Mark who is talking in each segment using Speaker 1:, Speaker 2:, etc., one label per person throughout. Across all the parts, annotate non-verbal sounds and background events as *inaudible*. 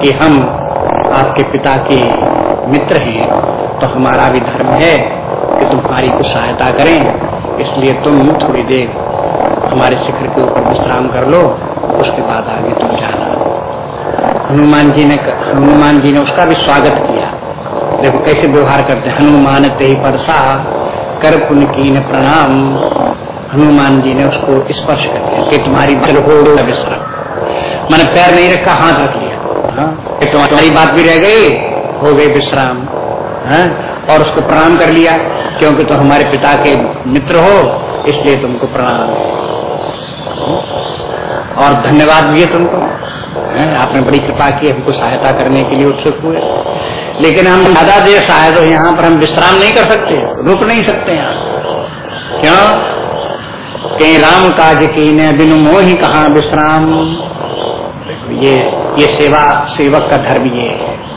Speaker 1: कि हम आपके पिता के मित्र हैं तो हमारा भी धर्म है कि तुम्हारी कुछ सहायता करें। इसलिए तुम थोड़ी देर हमारे शिखर के ऊपर विश्राम कर लो, उसके बाद आगे तुम जाना। हनुमान जी ने हनुमान जी ने उसका भी स्वागत किया। देखो कैसे व्यवहार करते हनुमान ते परसा, कर पुण्य की प्रणाम। हनुमान जी ने उसको स्पर्श कर दिया कि तुम्हारी भर हो विश्राम। मैंने पैर नहीं रखा, हाथ रख? तुम्हारी बात भी रह गई। हो गई विश्राम हाँ? और उसको प्रणाम कर लिया, क्योंकि तुम तो हमारे पिता के मित्र हो, इसलिए तुमको प्रणाम। और धन्यवाद भी है तुमको, है? आपने बड़ी कृपा की, हमको सहायता करने के लिए उत्सुक हुए। लेकिन हम ज़्यादा देर शायद यहाँ पर हम विश्राम नहीं कर सकते, रुक नहीं सकते यहाँ। क्यों? कहीं राम काज की ने बिनु मोह कहा विश्राम। ये ये सेवा सेवक का धर्म ये है।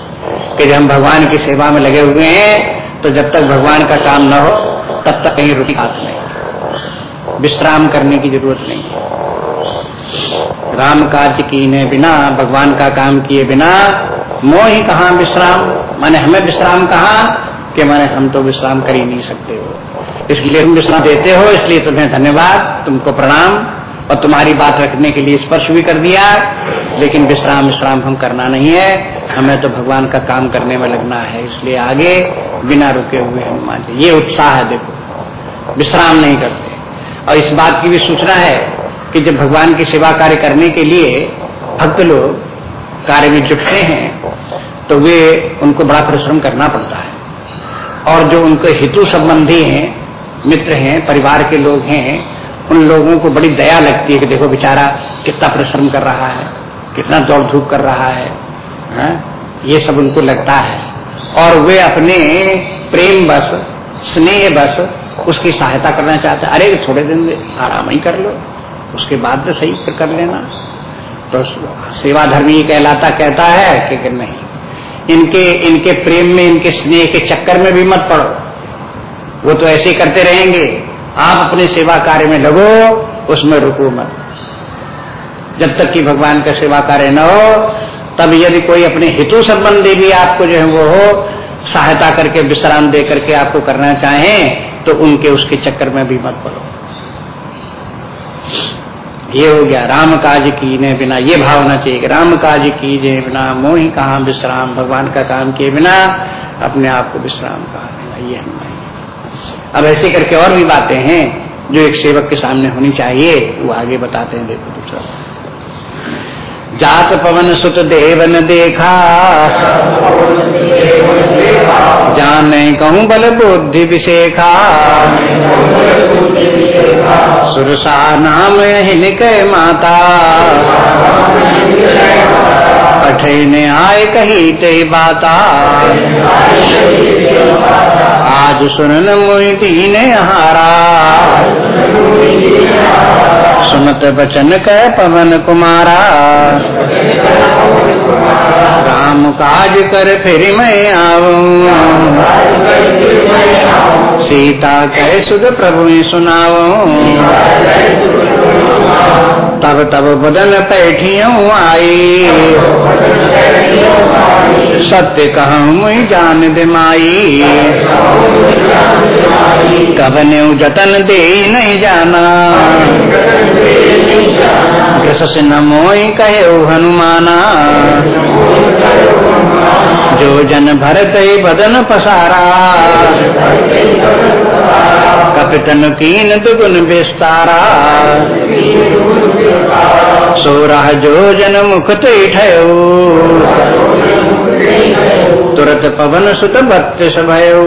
Speaker 1: कि जब हम भगवान की सेवा में लगे हुए हैं तो जब तक भगवान का काम न हो, तब तक कहीं रुकी हाथ नहीं। विश्राम करने की ज़रूरत नहीं। है राम कार्य की ने बिना, भगवान का काम किए बिना, मोह ही कहा विश्राम? माने हमें विश्राम कहा? कि माने हम तो विश्राम कर ही नहीं सकते हो। इसलिए तुम विश्राम देते हो, इसलिए तुम्हें धन्यवाद, तुमको प्रणाम। और तुम्हारी बात रखने के लिए स्पर्श भी कर दिया, लेकिन विश्राम विश्राम हम करना नहीं है। हमें तो भगवान का काम करने में लगना है, इसलिए आगे बिना रुके हुए हनुमान जी ये उत्साह है देखो, विश्राम नहीं करते। और इस बात की भी सूचना है कि जब भगवान की सेवा कार्य करने के लिए भक्त लोग कार्य में जुटते हैं तो वे उनको बड़ा परिश्रम करना पड़ता है। और जो उनके हितु संबंधी हैं, मित्र हैं, परिवार के लोग हैं उन लोगों को बड़ी दया लगती है कि देखो बेचारा कितना परिश्रम कर रहा है, कितना दौड़ धूप कर रहा है, हा? ये सब उनको लगता है। और वे अपने प्रेम बस, स्नेह बस उसकी सहायता करना चाहते अरे, थोड़े दिन आराम ही कर लो, उसके बाद में सही कर लेना। तो सेवा धर्मी कहलाता, कहता है कि नहीं, इनके इनके प्रेम में, इनके स्नेह के चक्कर में भी मत पड़ो। वो तो ऐसे करते रहेंगे। आप अपने सेवा कार्य में लगो, उसमें रुको मत। जब तक कि भगवान का सेवा कार्य न हो, तब यदि कोई अपने हितु संबंधी भी आपको जो है वो हो, सहायता करके, विश्राम दे करके आपको करना चाहें तो उनके उसके चक्कर में भी मत पड़ो। ये हो गया, राम काज की ने बिना, ये भावना चाहिए राम काज की जे बिना, मोही कहा विश्राम, भगवान का काम किए बिना, अपने आप को विश्राम कहा बिना ये हम अब ऐसे करके और भी बातें हैं जो एक सेवक के सामने होनी चाहिए, वो आगे बताते हैं, देखो दूसरा। जात पवन सुत देवन देखा। जान नहीं कहूँ बल बुद्धि विशेखा। सुरसा नाम हिनिक माता। ने आय कही ते बाता। आज मोई दीन हारा। सुनत बचन कह पवन कुमारा। राम काज कर फिर मैं आऊँ। सीता कह सुध प्रभु सुनाओ तब तब बदन पैठियों आई। सत्य कहूँ मुई जान दिमाई। कब ने जतन दे नहीं जाना। कृष्ण न मोई कहे हनुमाना। जो जन भरत बदन पसारा। कपितन कीन दुगुन विस्तारा। सोरह जो जन मुख ठयो तुरत पवन सुत बत्तीस भयो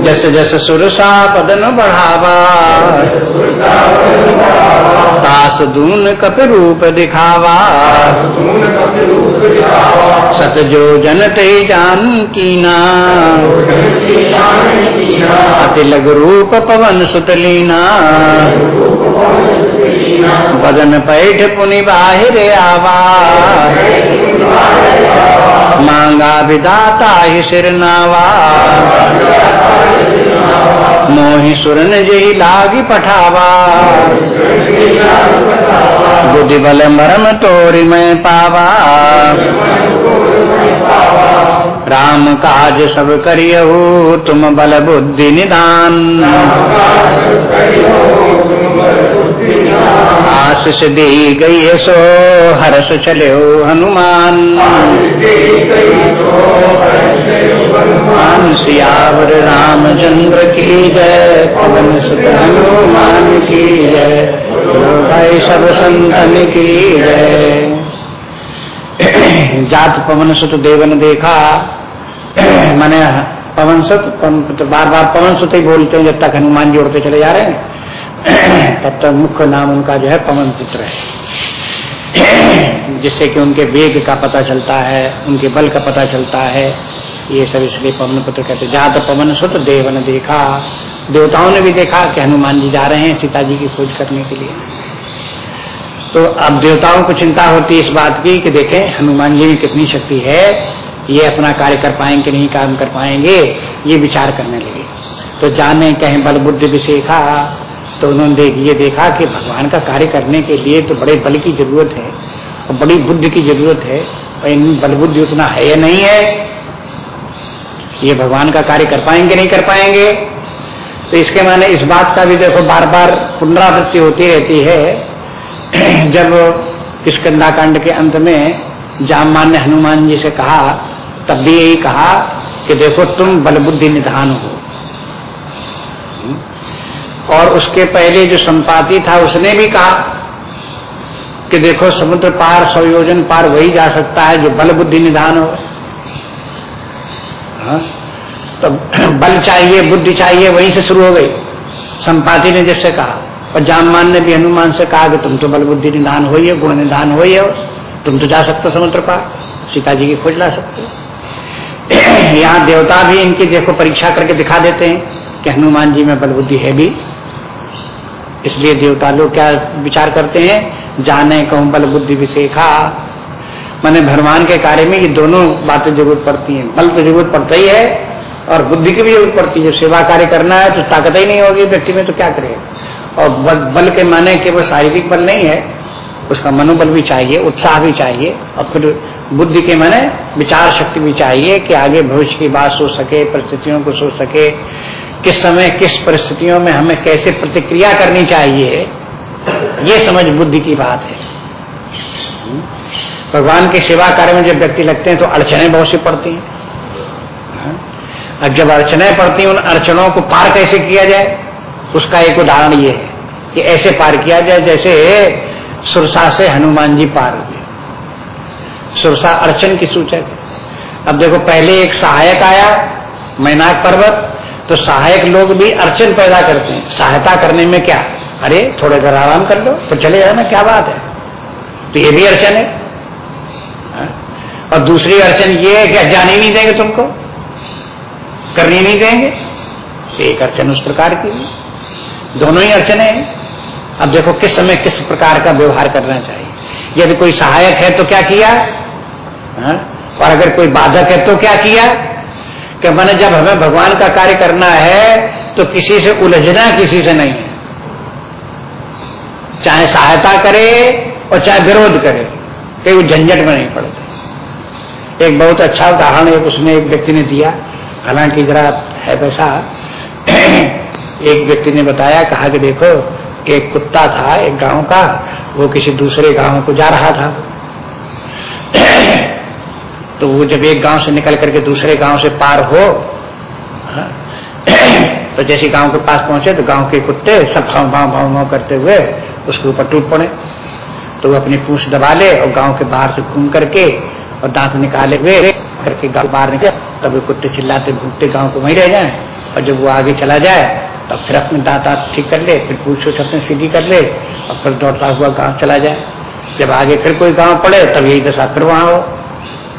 Speaker 1: जस जस सुरसा पदन बढ़ावा। तास दून कप रूप दिखावा। सत जो जन ते जान कीना। अति लघ रूप पवन सुतलीना बदन पैठ पुनि बाहिर आवा। मांगा विदाता ही सिर नावा। मोहि सुरन जही लागी पठावा। बुद्धि बल मरम तोरी मैं पावा। राम काज सब करियहु, तुम बल बुद्धि निदान। आशीष दी गई सो हर्ष चले हनुमान। हनुमान। सियावर रामचंद्र की जय पवन सुत हनुमान की जय भाई सब संतन की जय। *clears throat* जात पवन सुत देवन देखा। *clears throat* मैंने पवन सुत बार बार पवन सुत ही बोलते हैं जब तक हनुमान जोड़ते चले जा रहे हैं। तब तक मुख्य नाम उनका जो है पवन पुत्र है। जिससे कि उनके वेग का पता चलता है, उनके बल का पता चलता है। ये सब इसलिए पवन पुत्र कहते जात पवन सुत देव ने देखा। देवताओं ने भी देखा कि हनुमान जी जा रहे हैं सीता जी की खोज करने के लिए। तो अब देवताओं को चिंता होती है इस बात की कि देखें, हनुमान जी में कितनी शक्ति है। ये अपना कार्य कर पाएँगे नहीं, काम कर पाएँगे, ये विचार करने लगे। तो जाने कहें बल बुद्धि विशेखा तो उन्होंने देख, ये देखा कि भगवान का कार्य करने के लिए तो बड़े बल की ज़रूरत है और बड़ी बुद्धि की ज़रूरत है, और इन बल उतना है या नहीं है, ये भगवान का कार्य कर पाएँगे, नहीं कर पाएँगे। तो इसके माने इस बात का भी देखो बार बार पुनरावृत्ति होती रहती है। *clears throat* जब किसकंदा कांड के अंत में जामान ने हनुमान जी से कहा, तब भी यही कहा कि देखो, तुम बलबुद्धि निधान हो। और उसके पहले जो संपाति था, उसने भी कहा कि देखो, समुद्र पार, संयोजन पार वही जा सकता है जो बल बुद्धि निधान हो। हाँ? तो बल चाहिए, बुद्धि चाहिए, वहीं से शुरू हो गई। संपाति ने जैसे कहा, और जाममान ने भी हनुमान से कहा कि तुम तो बल बुद्धि निदान हो गुण निदान हो तुम तो जा सकते हो समुद्र पार सीता जी की खोज ला सकते हो। *clears throat* यहाँ देवता भी इनकी देखो, परीक्षा करके दिखा देते हैं कि हनुमान जी में बल बुद्धि है भी। इसलिए देवता लोग क्या विचार करते हैं? जाने कहूँ बल बुद्धि विशेखा। मैंने भगवान के कार्य में ये दोनों बातें ज़रूरत पड़ती हैं। बल तो ज़रूरत पड़ता ही है और बुद्धि की भी ज़रूरत पड़ती है। सेवा कार्य करना है तो ताकत ही नहीं होगी व्यक्ति में तो क्या करेगा और बल, बल के माने केवल शारीरिक बल नहीं है उसका मनोबल भी चाहिए उत्साह भी चाहिए और फिर बुद्धि के माने विचार शक्ति भी चाहिए कि आगे भविष्य की बात सोच सके परिस्थितियों को सोच सके। किस समय, किस परिस्थितियों में हमें कैसे प्रतिक्रिया करनी चाहिए, ये समझ बुद्धि की बात है। भगवान के सेवा कार्य में जब व्यक्ति लगते हैं तो अड़चने बहुत सी पड़ती हैं। अब जब अड़चने पड़ती हैं, उन अड़चनों को पार कैसे किया जाए? उसका एक उदाहरण ये है कि ऐसे पार किया जाए जैसे सुरसा से हनुमान जी पार हुए। सुरसा अर्चन की सूचक अब देखो, पहले एक सहायक आया, मैनाक पर्वत तो सहायक लोग भी अर्चन पैदा करते हैं। सहायता करने में क्या? अरे, थोड़े देर आराम कर लो तो चले जाना, क्या बात है? तो ये भी अर्चन है। हाँ? और दूसरी अर्चन ये है कि जाने नहीं देंगे तुमको। करनी नहीं देंगे। तो एक अर्चन उस प्रकार की दोनों ही अड़चने हैं। अब देखो, किस समय किस प्रकार का व्यवहार करना चाहिए। यदि कोई सहायक है तो क्या किया? हा? और अगर कोई बाधक है तो क्या किया? कि मैंने जब हमें भगवान का कार्य करना है तो किसी से उलझना किसी से नहीं है। चाहे सहायता करे और चाहे विरोध करे कहीं वो झंझट में नहीं पड़ते। एक बहुत अच्छा उदाहरण एक उसमें एक व्यक्ति ने दिया। हालाँकि जरा है वैसा। *clears throat* एक व्यक्ति ने बताया, कहा कि देखो, एक कुत्ता था एक गाँव का, वो किसी दूसरे गाँव को जा रहा था। *clears throat* तो वो जब एक गाँव से निकल करके दूसरे गाँव से पार हो हाँ, तो जैसे गाँव के पास पहुँचे तो गाँव के कुत्ते सब भाव भाव भाव भाव करते हुए उसके ऊपर टूट पड़े। तो वो अपनी पूछ दबा ले और गाँव के बाहर से घूम करके और दांत निकाले हुए करके गाँव बाहर निकले। तब वो कुत्ते चिल्लाते भूखते गाँव को वहीं रह जाए। और जब वो आगे चला जाए तब फिर अपने दांत दांत ठीक कर ले फिर पूछ उछ अपने सीधी कर ले और फिर दौड़ता हुआ गाँव चला जाए। जब आगे फिर कोई गाँव पड़े तब यही दशा फिर वहाँ हो।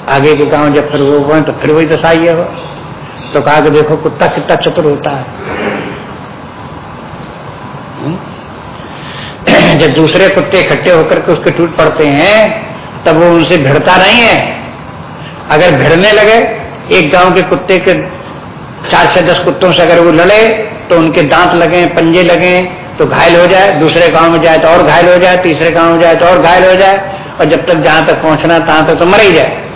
Speaker 1: आगे के गाँव जब फिर वो हुए तो फिर वही दशा ये हो तो कहा कि देखो, कुत्ता कितना चतुर होता है? *clears throat* जब दूसरे कुत्ते इकट्ठे होकर के उसके टूट पड़ते हैं, तब वो उनसे भिड़ता नहीं है। अगर भिड़ने लगे, एक गाँव के कुत्ते के चार से दस कुत्तों से अगर वो लड़े तो उनके दांत लगे, पंजे लगे तो घायल हो जाए। दूसरे गाँव में जाए तो और घायल हो जाए, तीसरे गाँव में जाए तो और घायल हो जाए। और जब तक जहाँ तक पहुँचना, तहां तक तो मर ही जाए।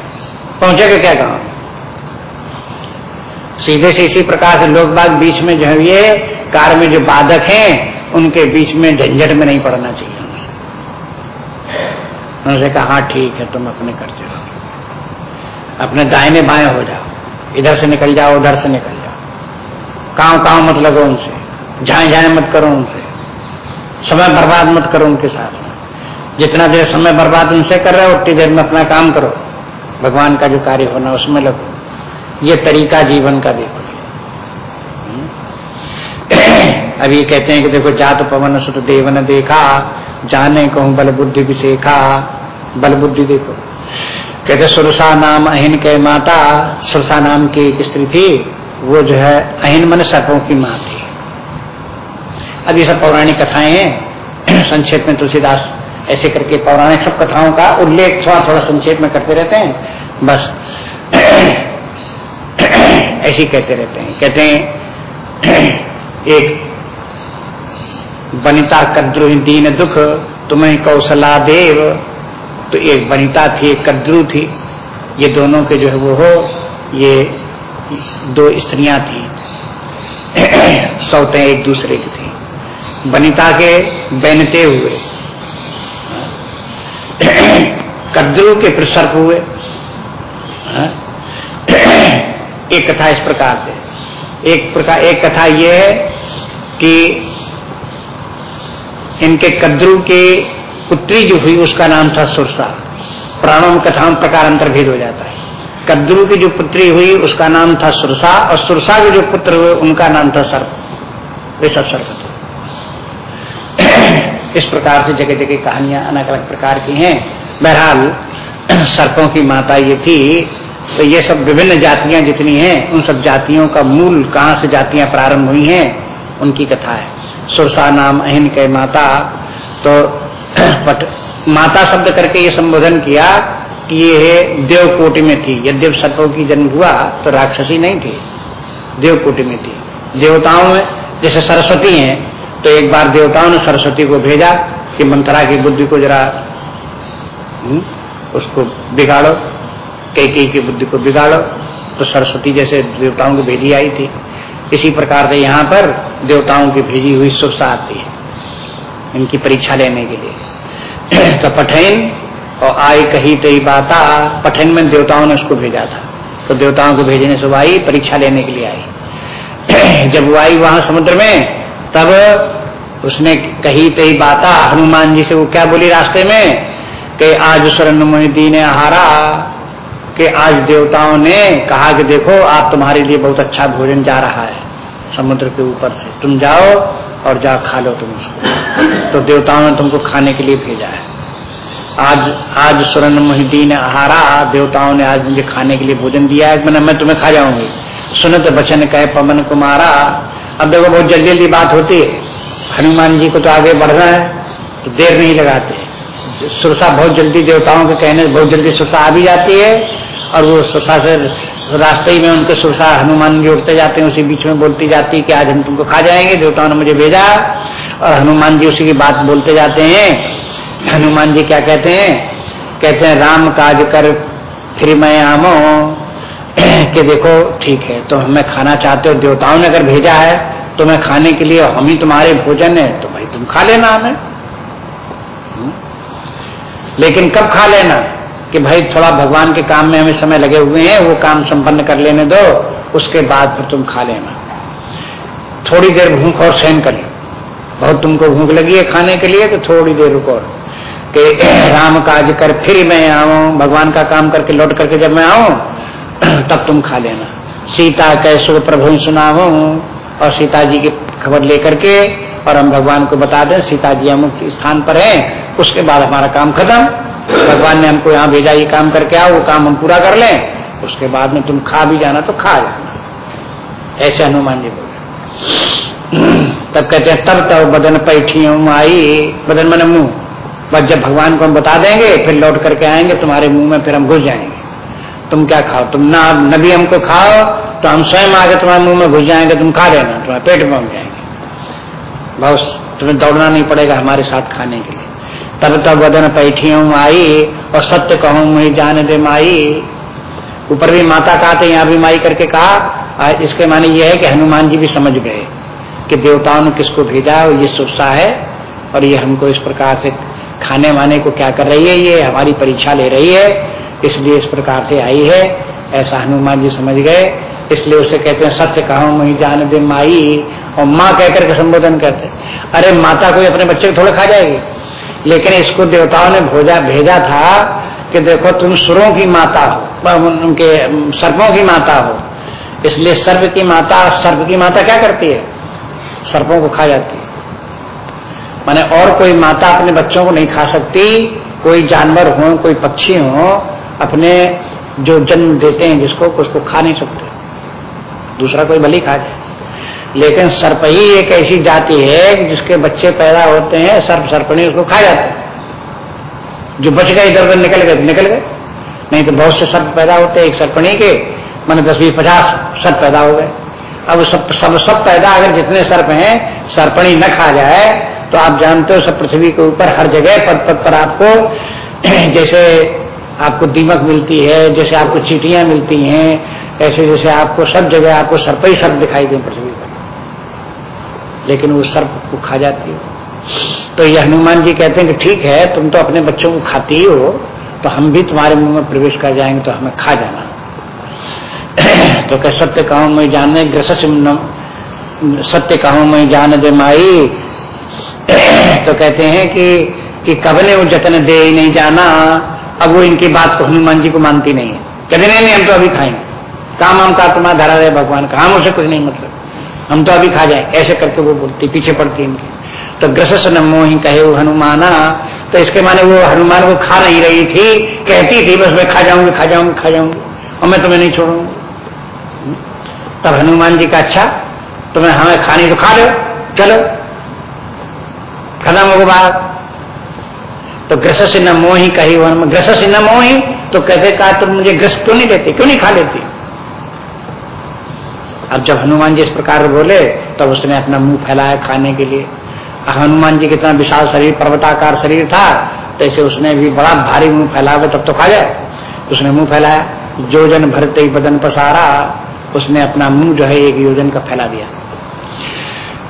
Speaker 1: पहुंचेगा क्या गाँव? सीधे से इसी प्रकार से लोग बाग बीच में जो है ये कार में जो बाधक हैं, उनके बीच में झंझट में नहीं पड़ना चाहिए। उनसे कहा हाँ ठीक है, तुम अपने करते रहो। अपने दाहिने बाएँ हो जाओ। इधर से निकल जाओ, उधर से निकल जाओ। काव काव मत लगो उनसे। जाए जाए मत करो उनसे। समय बर्बाद मत करो उनके साथ जितना देर समय बर्बाद उनसे कर रहे हो, उतनी देर में अपना काम करो। भगवान का जो कार्य होना उसमें लगो। ये तरीका जीवन का देखो। अभी कहते हैं कि देखो, जात पवन सुत देवन देखा, जाने कहूँ बल बुद्धि विशेखा। बल बुद्धि देखो। कहते, सुरसा नाम अहिन के माता। सुरसा नाम की एक स्त्री थी, वो जो है अहिन मन सर्पों की माँ थी। अब ये सब पौराणिक कथाएँ हैं। संक्षेप में तुलसीदास ऐसे करके पौराणिक सब कथाओं का उल्लेख थोड़ा थोड़ा संक्षेप में करते रहते हैं, बस। ऐसे कहते रहते हैं। कहते हैं, एक वनिता कद्रु दीन दुख, तुम्हें कौशला देव। तो एक बनिता थी, एक कद्रु थी। ये दोनों के जो है वो हो, ये दो स्त्रियाँ थी। सौते एक दूसरे की थी। बनिता के बैनते हुए *coughs* कद्रु के प्रसर्प हुए। *coughs* एक कथा इस प्रकार से। एक प्रकार, एक कथा यह है कि इनके कद्रु के पुत्री जो हुई, उसका नाम था सुरसा। प्राणों में कथाओं प्रकार अंतर्भेद हो जाता है। कद्रु की जो पुत्री हुई, उसका नाम था सुरसा, और सुरसा के जो पुत्र हुए, उनका नाम था सर्प। वे सब सर्प इस प्रकार से जगह जगह कहानियाँ अलग अलग प्रकार की हैं। बहरहाल, *clears throat* सर्पों की माता ये थी तो ये सब विभिन्न जातियाँ जितनी हैं, उन सब जातियों का मूल कहाँ से जातियाँ प्रारंभ हुई हैं, उनकी कथा है। सुरसा नाम अहिन के माता तो *clears throat* पट, माता शब्द करके ये संबोधन किया कि ये देवकोटि में थी। यद्यप सर्पों की जन्म हुआ तो राक्षसी नहीं थी। देव कोटि में थी। देवताओं में, जैसे सरस्वती हैं तो एक बार देवताओं ने सरस्वती को भेजा कि मंत्रा की बुद्धि को जरा हम्म, उसको बिगाड़ो कई कई की बुद्धि को बिगाड़ो। तो सरस्वती जैसे देवताओं को भेजी आई थी। इसी प्रकार से यहाँ पर देवताओं की भेजी हुई सुरसा आती है इनकी परीक्षा लेने के लिए। *clears throat* तो पठैन और आई कही तई बाता पठन में देवताओं ने उसको भेजा था। तो देवताओं को भेजने से आई परीक्षा लेने के लिए आई। *clears throat* जब वो आई वहाँ समुद्र में तब उसने कही तई बाता, हनुमान जी से वो क्या बोली रास्ते में? कि आज स्वर्ण मोहिदी ने हारा कि आज देवताओं ने कहा कि देखो, आप तुम्हारे लिए बहुत अच्छा भोजन जा रहा है, समुद्र के ऊपर से। तुम जाओ और जा खा लो तुम उसको। तो देवताओं ने तुमको खाने के लिए भेजा है। आज आज स्वर्ण मोहिदीन आहारा, देवताओं ने आज मुझे खाने के लिए भोजन दिया है, मैंने, मैं तुम्हें खा जाऊँगी। सुनत बचन कहे पवन कुमारा, अब देखो बहुत जल्दी जल्दी बात होती है। हनुमान जी को तो आगे बढ़ना है तो देर नहीं लगाते। सुरसा बहुत जल्दी देवताओं के कहने, बहुत जल्दी सुरसा आ भी जाती है, और वो सुरसा से रास्ते ही में उनके सुरसा हनुमान जी उठते जाते हैं, उसी बीच में बोलती जाती है कि आज हम तुमको खा जाएँगे, देवताओं ने मुझे भेजा, और हनुमान जी उसी की बात बोलते जाते हैं। हनुमान जी क्या कहते हैं? कहते हैं, राम काज कर, फिर मैं आमो। *clears throat* कि देखो, ठीक है तो हमें खाना चाहते हो देवताओं ने अगर भेजा है तो मैं खाने के लिए, हम ही तुम्हारे भोजन है तो भाई तुम खा लेना हमें। हम्म? लेकिन कब खा लेना? कि भाई थोड़ा भगवान के काम में हमें समय लगे हुए हैं, वो काम संपन्न कर लेने दो, उसके बाद फिर तुम खा लेना। थोड़ी देर भूख और सहन कर। लो बहुत तुमको भूख लगी है खाने के लिए तो थोड़ी देर रुको कि *clears throat* राम काज कर फिर मैं आऊँ, भगवान का काम करके लौट करके जब मैं आऊँ, *clears throat* तब तुम खा लेना। सीता कैसो प्रभु सुनाऊ और सीता जी की खबर लेकर के और हम भगवान को बता दें सीता जी अमुक स्थान पर हैं, उसके बाद हमारा काम खत्म। भगवान ने हमको यहाँ भेजा, ये काम करके आओ, वो काम हम पूरा कर लें। उसके बाद में तुम खा भी जाना तो खा जाना। ऐसे हनुमान जी बोले। तब कहते हैं, तब तब बदन पैठी आई, बदन मन मुँह। बस जब भगवान को हम बता देंगे, फिर लौट करके आएँगे, तुम्हारे मुँह में फिर हम घुस जाएँगे। तुम क्या खाओ? तुम ना, नबी हमको खाओ तो हम स्वयं आगे तुम्हारे मुँह में घुस जाएँगे, तुम खा लेना, तुम्हारे पेट में जाएँगे। बहुत तुम्हें दौड़ना नहीं पड़ेगा हमारे साथ खाने के लिए। तब तब वदन पैठियों आई और सत्य कहूँ, मुझे जान दे माई। ऊपर भी माता कहा थे यहाँ भी माई करके कहा इसके माने ये है कि हनुमान जी भी समझ गए कि देवताओं ने किसको भेजा, और ये सुरसा है, और ये हमको इस प्रकार से खाने वाने को क्या कर रही है, ये हमारी परीक्षा ले रही है, इसलिए इस प्रकार से आई है। ऐसा हनुमान जी समझ गए इसलिए उसे कहते हैं, सत्य कहा वही जान दे माई। और माँ कहकर के संबोधन करते अरे, माता कोई अपने बच्चे को थोड़ा खा जाएगी? लेकिन इसको देवताओं ने भोजा, भेजा था कि देखो, तुम सुरों की माता हो उनके सर्पों की माता हो। इसलिए सर्प की माता, सर्प की माता क्या करती है? सर्पों को खा जाती है। माने और कोई माता अपने बच्चों को नहीं खा सकती। कोई जानवर हो, कोई पक्षी हो, अपने जो जन्म देते हैं जिसको, उसको खा नहीं सकते। दूसरा कोई भली खा जाए लेकिन सर्प ही एक ऐसी जाति है जिसके बच्चे पैदा होते हैं, सर्प सर्पणी उसको खा जाते हैं। जो बच गए इधर उधर निकल गए निकल गए। नहीं तो बहुत से सर्प पैदा होते हैं, एक सर्पणी के, मैंने दस, बीस, पचास सर्प पैदा हो गए। अब सब सब सब पैदा अगर जितने सर्प हैं सर्पणी न खा जाए तो आप जानते हो सब पृथ्वी के ऊपर, हर जगह पद पद पर आपको, *clears throat* जैसे आपको दीमक मिलती है, जैसे आपको चीटियाँ मिलती हैं ऐसे जैसे आपको सब जगह आपको सर्प ही सर्प दिखाई दे पृथ्वी पर। लेकिन वो सर्प को खा जाती है। तो ये हनुमान जी कहते हैं कि ठीक है, तुम तो अपने बच्चों को खाती ही हो तो हम भी तुम्हारे मुँह में प्रवेश कर जाएँगे तो हमें खा जाना। *clears throat* तो कह, सत्य कहूँ, मैं जाने ग्रस सत्य कहूँ, मैं जान दे माई। *clears throat* तो कहते हैं कि कि कब ने वो जतन दे ही नहीं जाना, अब वो इनकी बात को हनुमान जी को मानती नहीं है। कहते, नहीं नहीं, हम तो अभी खाएँगे। काम हम का तुम्हारा धरा रहे भगवान का। हम उसे कुछ नहीं मतलब। हम तो अभी खा जाए। ऐसे करके वो बोलती, पीछे पड़ती इनकी। तो ग्रस न मोही कहे वो हनुमाना। तो इसके माने वो हनुमान को खा नहीं रही थी, कहती थी, बस मैं खा जाऊँगी खा जाऊँगी खा जाऊँगी। और मैं तुम्हें नहीं छोड़ूँगी। तब हनुमान जी का अच्छा तुम्हें हमें खानी तो खा लो, चलो। खत्म हो बात। तो ग्रस से न मोही कही ग्रस से न मोही? तो कहते, कहा, तुम मुझे ग्रस क्यों नहीं देती? क्यों नहीं खा लेती? अब जब हनुमान जी इस प्रकार बोले, तब उसने अपना मुँह फैलाया खाने के लिए। हनुमान जी कितना विशाल शरीर, पर्वताकार शरीर था तो उसने भी बड़ा भारी मुँह फैला तब तो खा जाए उसने मुँह फैलाया जोजन भरते ही बदन पसारा, उसने अपना मुँह जो है एक योजन का फैला दिया।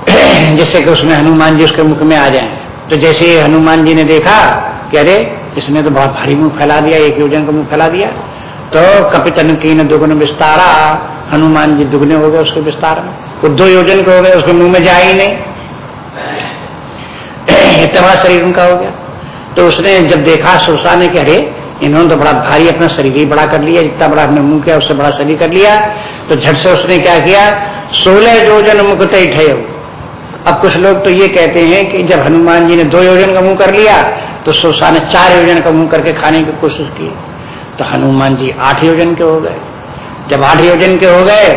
Speaker 1: *clears throat* जिससे कि उसमें हनुमान जी उसके मुख में आ जाए। तो जैसे हनुमान जी ने देखा कि अरे, इसने तो बहुत भारी मुँह फैला दिया, एक योजन का मुँह फैला दिया तो कपितन की दुगुन विस्तारा हनुमान जी दुगने हो गए उसके विस्तार में। वो दो योजन के हो गए, उसके मुँह में जा ही नहीं। इतना शरीर उनका हो गया। तो उसने जब देखा सुरसा ने कि अरे, इन्होंने तो बड़ा भारी अपना शरीर ही बड़ा कर लिया, जितना बड़ा अपने मुँह किया, उससे बड़ा शरीर कर लिया। तो झट से उसने क्या किया, सोलह योजन मुख तय ठे अब कुछ लोग तो ये कहते हैं कि जब हनुमान जी ने दो योजन का मुँह कर लिया तो सुरसा ने चार योजन का मुँह करके खाने की कोशिश की। तो हनुमान जी आठ योजन के हो गए। जब आठ योजन के हो गए,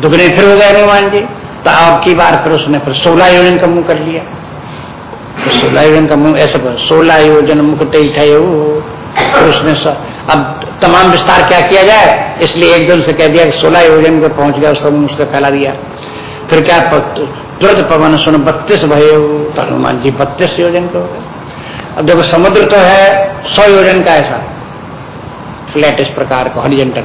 Speaker 1: दुगने फिर हो गए हनुमान जी तो आपकी बार फिर उसने फिर सोलह योजन का मुँह कर लिया। तो सोलह योजन का मुँह, ऐसे सोलह योजन मुख तय उसने अब तमाम विस्तार क्या किया जाए? इसलिए एकदम से कह दिया कि सोलह योजन पे पहुँच गया, उसका मुँह उससे फैला दिया। फिर क्या द्रुत पवन सुन बत्तीस भय तो हनुमान जी बत्तीस योजन के हो गए। अब देखो, समुद्र तो है, सौ योजन का ऐसा। फ्लैट इस प्रकार का हॉरिजेंटल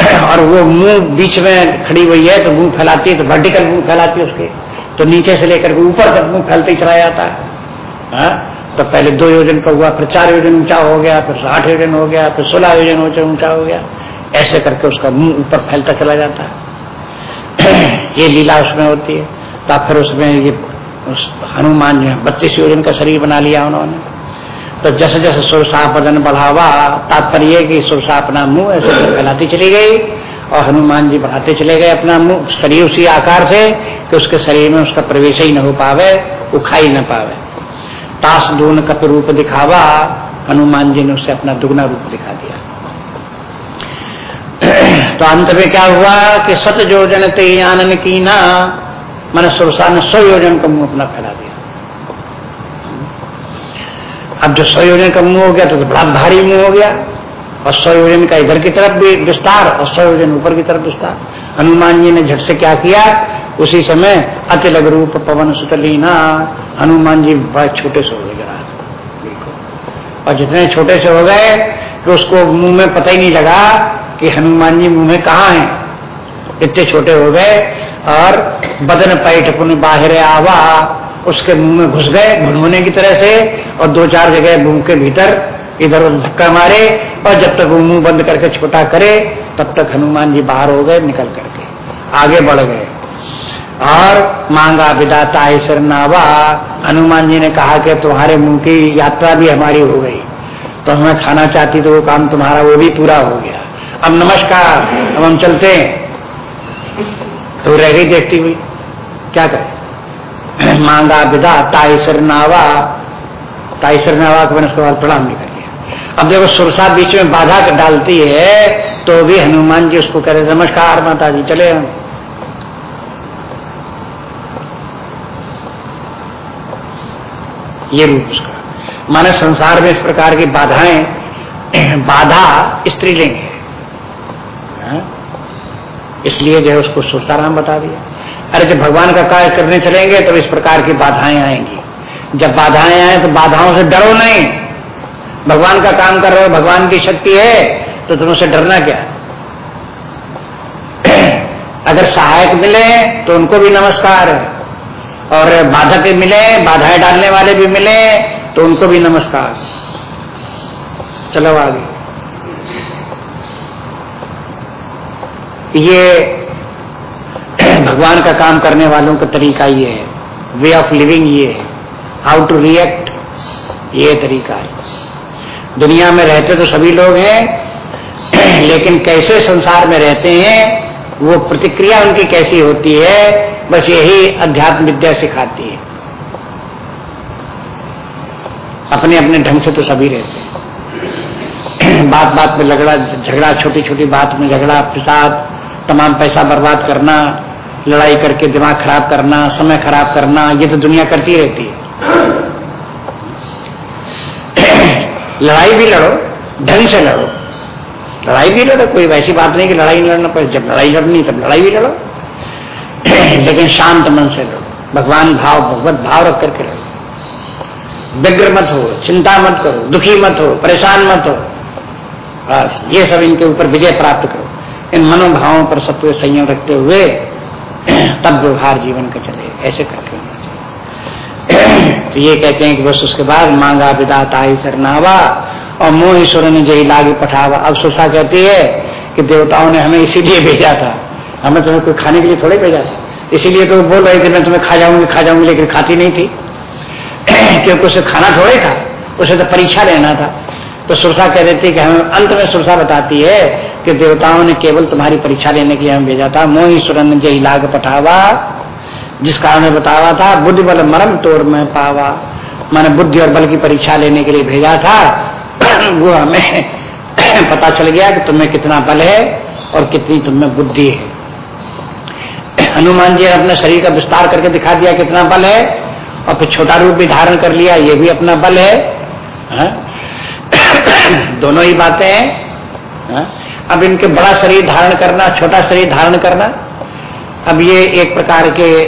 Speaker 1: *coughs* और वो मुँह बीच में खड़ी हुई है तो मुँह फैलाती है तो वर्टिकल मुँह फैलाती है उसके। तो नीचे से लेकर के ऊपर तक मुँह फैलते ही चला जाता है। हा? तो पहले दो योजन का हुआ, फिर चार योजन ऊँचा हो गया, फिर आठ योजन हो गया, फिर सोलह योजन ऊँचा हो गया। ऐसे करके उसका मुँह ऊपर फैलता चला जाता है। *coughs* ये लीला उसमें होती है। तो फिर उसमें ये हनुमान जो है बत्तीस योजन का शरीर बना लिया उन्होंने। तो जैसे जैसे सुरसा बदन बढ़ावा, तात्पर्य कि सुरसा अपना मुँह ऐसे फैलाती चली गई और हनुमान जी बढ़ाते चले गए अपना मुँह शरीर उसी आकार से कि उसके शरीर में उसका प्रवेश ही न हो पावे ही न पावे। ताश दून कप रूप दिखावा, हनुमान जी ने उसे अपना दुगना रूप दिखा दिया। तो अंत में क्या हुआ कि सत योजन ते की ना मैंने सुरसा ने सौ योजन का मुँह अपना फैला दिया। अब जो सौ का मुँह हो गया तो, तो बड़ा भारी मुँह हो गया। और सौ योजन का इधर की तरफ़ भी विस्तार और सौ ऊपर की तरफ़ विस्तार। हनुमान जी ने झट से क्या किया? उसी समय अतिलग रूप पवन सुतलीना हनुमान जी बहुत छोटे से हो गए और जितने छोटे से हो गए कि उसको मुँह में पता ही नहीं लगा कि हनुमान जी मुँह में कहा है। इतने छोटे हो गए और बदन पैठ पुन बाहर आवा। उसके मुँह में घुस गए भुनभुने की तरह से और दो चार जगह मुँह के भीतर इधर उधर धक्का मारे और जब तक वो मुँह बंद करके छोटा करे, तब तक हनुमान जी बाहर हो गए, निकल करके। आगे बढ़ गए। और मांगा, विदाता ईश्वर नावा, हनुमान जी ने कहा कि तुम्हारे मुँह की यात्रा भी हमारी हो गई। तो हमें खाना चाहती तो वो काम तुम्हारा, वो भी पूरा हो गया। अब नमस्कार, अब हम चलते हैं। तो रह गई देखती हुई। क्या करे? मांगा विदा ताईसर नावा। ताईसर नावा को मैंने उसके बाद प्रणाम नहीं कर लिया। अब देखो सुरसा बीच में बाधा डालती है तो भी हनुमान जी उसको कह रहे नमस्कार माता जी चले हम। ये रूप उसका। माने संसार में इस प्रकार की बाधाएँ, बाधा स्त्रीलिंग है हाँ? इसलिए जो है उसको सुरताराम बता दिया। अरे जब भगवान का कार्य करने चलेंगे तो इस प्रकार की बाधाएँ आएँगी। जब बाधाएँ आए तो बाधाओं से डरो नहीं। भगवान का काम कर रहे हो, भगवान की शक्ति है तो तुम उसे डरना क्या? *clears throat* अगर सहायक मिले तो उनको भी नमस्कार। और बाधक मिले, बाधाएँ डालने वाले भी मिले तो उनको भी नमस्कार। चलो आगे। ये भगवान का काम करने वालों का तरीका ये है वे ऑफ़ लिविंग ये है हाउ टू रिएक्ट ये तरीका है। दुनिया में रहते तो सभी लोग हैं, लेकिन कैसे संसार में रहते हैं, वो प्रतिक्रिया उनकी कैसी होती है, बस यही अध्यात्म विद्या सिखाती है। अपने अपने ढंग से तो सभी रहते हैं। बात बात में लगड़ा, झगड़ा छोटी छोटी बात में झगड़ा फिसाद, तमाम पैसा बर्बाद करना लड़ाई करके दिमाग खराब करना, समय खराब करना, ये तो दुनिया करती रहती है। *clears throat* लड़ाई भी लड़ो, ढंग से लड़ो। लड़ाई भी लड़ो, कोई वैसी बात नहीं कि लड़ाई नहीं लड़ना पड़े। जब लड़ाई लड़नी तब लड़ाई भी लड़ो। *clears throat* लेकिन शांत मन से लड़ो। भगवान भाव, भगवत भाव रख करके लड़ो। व्यग्र मत हो, चिंता मत करो, दुखी मत हो, परेशान मत हो। बस, ये सब इनके ऊपर विजय प्राप्त करो। इन मनोभावों पर सबको संयम रखते हुए तब व्यवहार जीवन का चले। ऐसे करके तो ये कहते हैं कि बस उसके बाद मांगा विदाता ही सरनावा और मोह ईश्वर ने जही लागे पठावा। अब सुसा कहती है कि देवताओं ने हमें इसीलिए भेजा था। हमें तुम्हें कोई खाने के लिए थोड़े भेजा था। इसीलिए तो बोल रहे थे, मैं तुम्हें खा जाऊँगी खा जाऊँगी, लेकिन खाती नहीं थी। *clears throat* क्योंकि उसे खाना थोड़े था। उसे तो परीक्षा लेना था। तो सुरसा कह देती कि हमें अंत में सुरसा बताती है कि देवताओं ने केवल तुम्हारी परीक्षा लेने के लिए हमें भेजा था। मोह ईश्वर ने जही लाग पठावा, जिस कारण में बतावा था, बुद्धि बल मरम तोड़ में पावा। मैंने बुद्धि और बल की परीक्षा लेने के लिए भेजा था। *clears throat* वो हमें *clears throat* पता चल गया कि तुम्हें कितना बल है और कितनी तुम्हें बुद्धि है। *clears throat* हनुमान जी ने अपने शरीर का विस्तार करके दिखा दिया कितना बल है और फिर छोटा रूप भी धारण कर लिया, ये भी अपना बल है। हा? *coughs* दोनों ही बातें हैं अब इनके बड़ा शरीर धारण करना, छोटा शरीर धारण करना, अब ये एक प्रकार के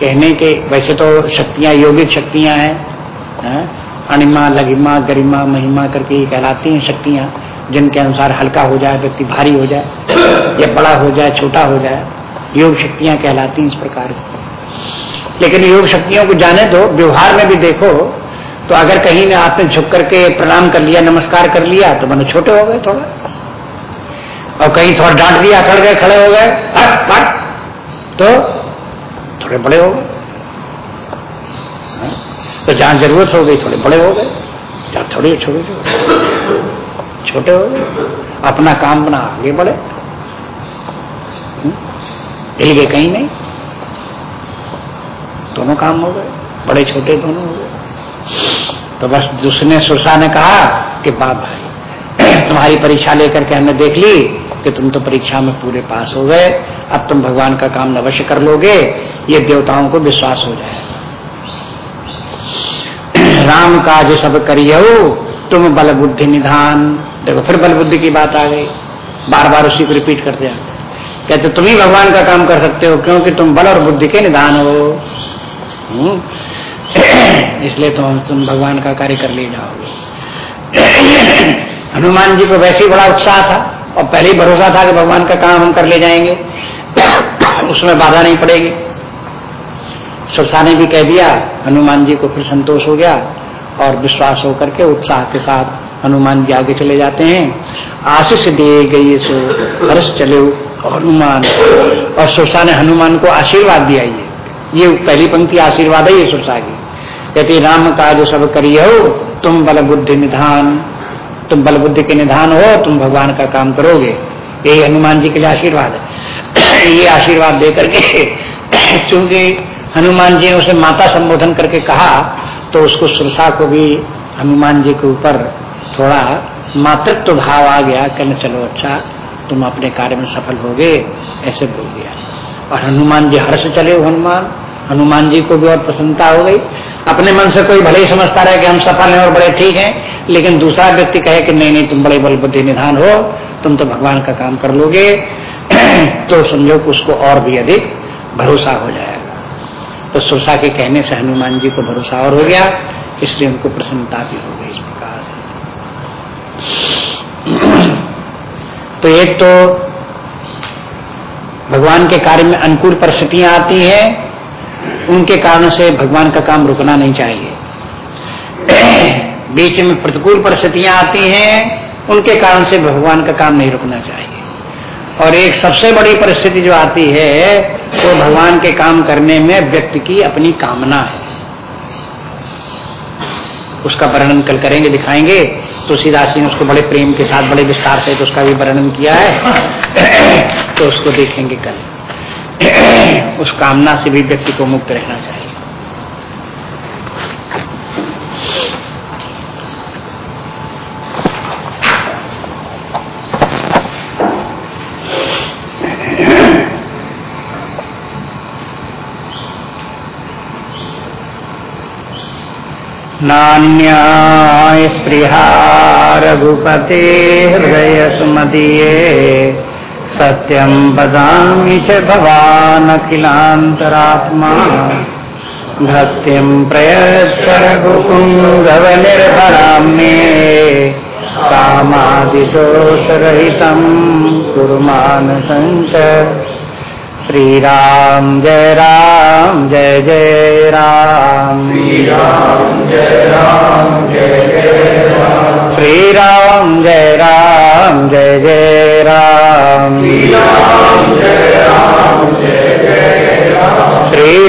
Speaker 1: कहने के, वैसे तो शक्तियाँ, योगिक शक्तियाँ हैं अणिमा, लघिमा, गरिमा, महिमा करके कहलाती हैं शक्तियाँ, जिनके अनुसार हल्का हो जाए, व्यक्ति भारी हो जाए, या बड़ा हो जाए, छोटा हो जाए, योग शक्तियाँ कहलाती हैं इस प्रकार लेकिन योग शक्तियों को जाने दो, व्यवहार में भी देखो तो अगर कहीं ने आपने झुक करके प्रणाम कर लिया, नमस्कार कर लिया तो मैंने छोटे हो गए थोड़ा। और कहीं थोड़ा डांट दिया खड़ गए, खड़े हो गए तो थोड़े बड़े हो गए। तो जहाँ ज़रूरत हो गई, थोड़े बड़े हो गए। जहाँ थोड़े छोटे छोटे हो गए। अपना काम बना, आगे बढ़े। हिल गए कहीं नहीं। दोनों काम हो गए। बड़े, छोटे दोनों हो गए। तो बस दूसरे सुरसा ने कहा कि बाप भाई, *clears throat* तुम्हारी परीक्षा लेकर के हमने देख ली कि तुम तो परीक्षा में पूरे पास हो गए, अब तुम भगवान का काम अवश्य कर लोगे, ये देवताओं को विश्वास हो जाए। *clears throat* राम काज सब करियो, तुम बल बुद्धि निधान। देखो, फिर बल बुद्धि की बात आ गई। बार बार उसी को रिपीट करते हैं। कहते, तुम ही भगवान का काम कर सकते हो, क्योंकि तुम बल और बुद्धि के निधान हो। हम्म। इसलिए तुम तुम भगवान का कार्य कर ले जाओगे। हनुमान जी को वैसे ही बड़ा उत्साह था, और पहले ही भरोसा था कि भगवान का काम हम कर ले जाएँगे। उसमें बाधा नहीं पड़ेगी। सुरसा ने भी कह दिया, हनुमान जी को फिर संतोष हो गया, और विश्वास होकर के उत्साह के साथ हनुमान जी आगे चले जाते हैं। आशीष दे गई सो, हर्ष चले हनुमान। और सुरसा ने हनुमान को आशीर्वाद दिया ये। ये पहली पंक्ति आशीर्वाद है ये सुरसा की। कहती राम का जो सब करियो, तुम बल बुद्धि निधान। तुम बल बुद्धि के निधान हो, तुम भगवान का काम करोगे। यही हनुमान जी के लिए आशीर्वाद है। *coughs* ये आशीर्वाद दे करके *coughs* चूँकि हनुमान जी ने उसे माता संबोधन करके कहा तो उसको सुरसा को भी हनुमान जी के ऊपर थोड़ा मातृत्व भाव आ गया, कहने चलो अच्छा तुम अपने कार्य में सफल हो गए, ऐसे बोल दिया। और हनुमान जी हर्ष चले हनुमान हनुमान जी को भी और प्रसन्नता हो गई। अपने मन से कोई भले ही समझता रहे कि हम सफल हैं और बड़े ठीक हैं, लेकिन दूसरा व्यक्ति कहे कि नहीं नहीं, तुम बड़े बल बुद्धि निधान हो, तुम तो भगवान का काम कर लोगे *clears throat* तो समझो कि उसको और भी अधिक भरोसा हो जाएगा। तो सुरसा के कहने से हनुमान जी को भरोसा और हो गया, इसलिए उनको प्रसन्नता भी हो गई इस प्रकार *clears throat* तो एक तो भगवान के कार्य में अनुकूल परिस्थितियाँ आती हैं उनके कारण से भगवान का काम रुकना नहीं चाहिए। बीच में प्रतिकूल परिस्थितियाँ आती हैं, उनके कारण से भगवान का काम नहीं रुकना चाहिए। और एक सबसे बड़ी परिस्थिति जो आती है, वो तो भगवान के काम करने में व्यक्ति की अपनी कामना है। उसका वर्णन कल करेंगे, दिखाएँगे। तुलसीदास जी ने उसको बड़े प्रेम के साथ, बड़े विस्तार से तो उसका भी वर्णन किया है। तो उसको देखेंगे कल। *coughs* उस कामना से भी व्यक्ति को मुक्त रहना चाहिए। नान्याय स्पृहा रघुपते हृदय सुमदीये। सत्यं वदामि च भवानखिलान्तरात्मा। भक्तिं प्रयच्छ रघुपुङ्गवनिर्भरां मे। कामादिदोषरहितं कुरु मानसञ्च। श्रीराम जय राम जय जय राम। श्रीराम जय राम जय जय राम। श्रीराम जय राम जय जय